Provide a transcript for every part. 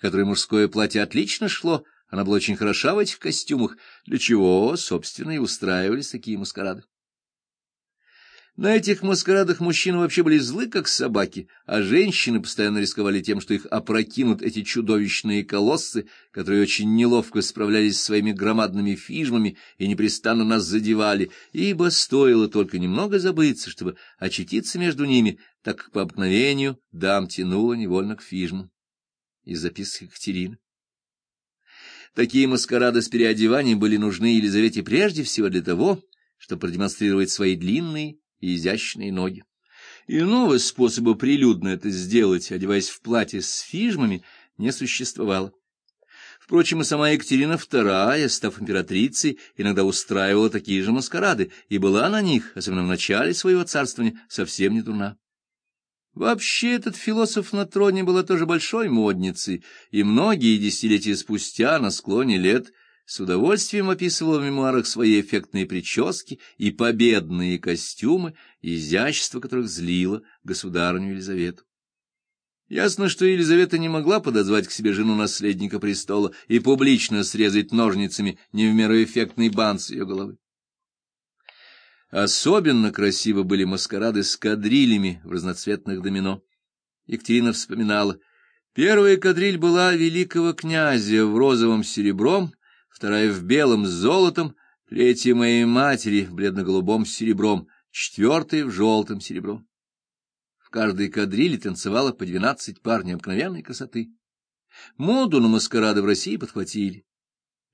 которой мужское платье отлично шло, она была очень хороша в этих костюмах, для чего, собственно, и устраивались такие маскарады. На этих маскарадах мужчины вообще были злы, как собаки, а женщины постоянно рисковали тем, что их опрокинут эти чудовищные колоссы, которые очень неловко справлялись с своими громадными фижмами и непрестанно нас задевали, ибо стоило только немного забыться, чтобы очутиться между ними, так как по обыкновению дам тянуло невольно к фижму. Из записок Екатерины. Такие маскарады с переодеванием были нужны Елизавете прежде всего для того, чтобы продемонстрировать свои длинные и изящные ноги. Иного способа прилюдно это сделать, одеваясь в платье с фижмами, не существовало. Впрочем, и сама Екатерина II, став императрицей, иногда устраивала такие же маскарады, и была на них, особенно в начале своего царствования, совсем не дурна. Вообще, этот философ на троне была тоже большой модницей, и многие десятилетия спустя, на склоне лет, с удовольствием описывала в мемуарах свои эффектные прически и победные костюмы, изящество которых злило государыню Елизавету. Ясно, что Елизавета не могла подозвать к себе жену наследника престола и публично срезать ножницами не в меру эффектный бант с ее головы. Особенно красиво были маскарады с кадрилями в разноцветных домино. Екатерина вспоминала, первая кадриль была великого князя в розовом серебром, вторая в белом с золотом, третья моей матери в бледно-голубом с серебром, четвертая в желтом серебром. В каждой кадриле танцевало по двенадцать пар необыкновенной красоты. Моду на маскарады в России подхватили.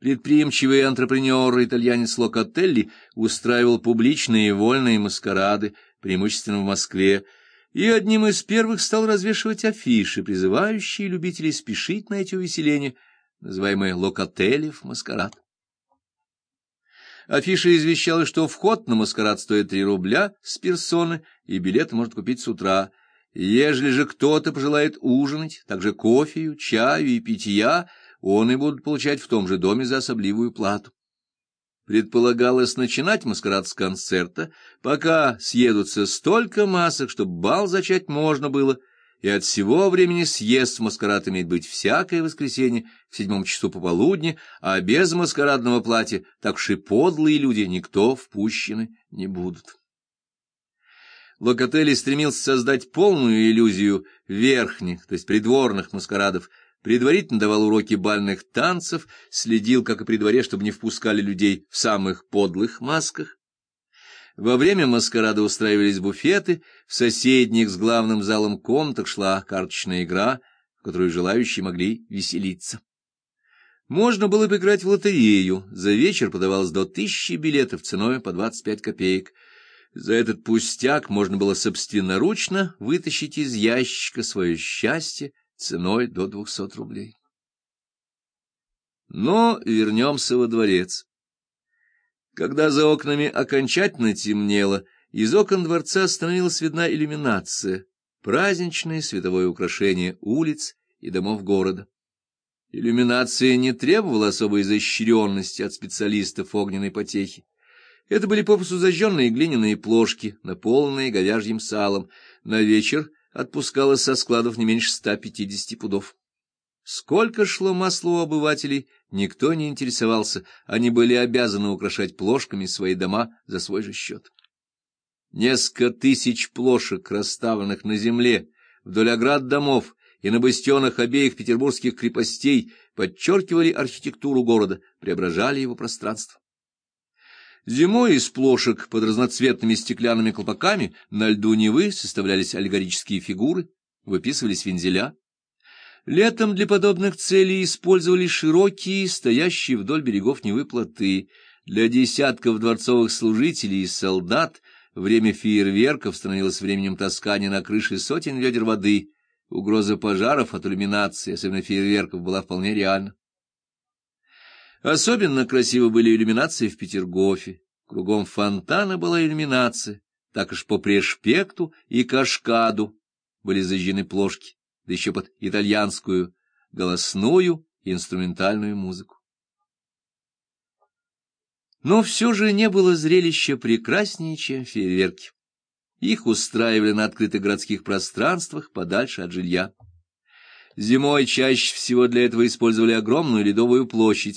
Предприимчивый антрепренер итальянец Локотелли устраивал публичные вольные маскарады, преимущественно в Москве, и одним из первых стал развешивать афиши, призывающие любителей спешить на эти увеселения — называемый Локотелев маскарад. Афиша извещала, что вход на маскарад стоит три рубля с персоны, и билет может купить с утра. Ежели же кто-то пожелает ужинать, также кофею, чаю и питья, он и будут получать в том же доме за особливую плату. Предполагалось начинать маскарад с концерта, пока съедутся столько масок, чтобы бал зачать можно было — и от всего времени съезд маскарад имеет быть всякое воскресенье в седьмом часу пополудни, а без маскарадного платья так уж и подлые люди никто впущены не будут. Локотелли стремился создать полную иллюзию верхних, то есть придворных маскарадов, предварительно давал уроки бальных танцев, следил, как и при дворе, чтобы не впускали людей в самых подлых масках, во время маскарада устраивались буфеты, в соседних с главным залом комнатах шла карточная игра, в которую желающие могли веселиться. Можно было бы играть в лотерею, за вечер подавалось до тысячи билетов ценой по 25 копеек. За этот пустяк можно было собственноручно вытащить из ящика свое счастье ценой до 200 рублей. Но вернемся во дворец. Когда за окнами окончательно темнело, из окон дворца становилась видна иллюминация, праздничное световое украшение улиц и домов города. Иллюминация не требовала особой изощренности от специалистов огненной потехи. Это были попросту зажженные глиняные плошки, наполненные говяжьим салом. На вечер отпускалось со складов не меньше 150 пудов. Сколько шло масла у обывателей, никто не интересовался, они были обязаны украшать плошками свои дома за свой же счет. Несколько тысяч плошек, расставленных на земле, вдоль оград домов и на бастионах обеих петербургских крепостей, подчеркивали архитектуру города, преображали его пространство. Зимой из плошек под разноцветными стеклянными колпаками на льду Невы составлялись аллегорические фигуры, выписывались вензеля. Летом для подобных целей использовали широкие, стоящие вдоль берегов Невы плоты. Для десятков дворцовых служителей и солдат время фейерверков становилось временем таскания на крыше сотен ведер воды. Угроза пожаров от иллюминации, особенно фейерверков, была вполне реальна. Особенно красиво были иллюминации в Петергофе. Кругом фонтана была иллюминация, так уж по проспекту и кашкаду были зажжены плошки да еще под итальянскую голосную и инструментальную музыку. Но все же не было зрелища прекраснее, чем фейерверки. Их устраивали на открытых городских пространствах подальше от жилья. Зимой чаще всего для этого использовали огромную ледовую площадь,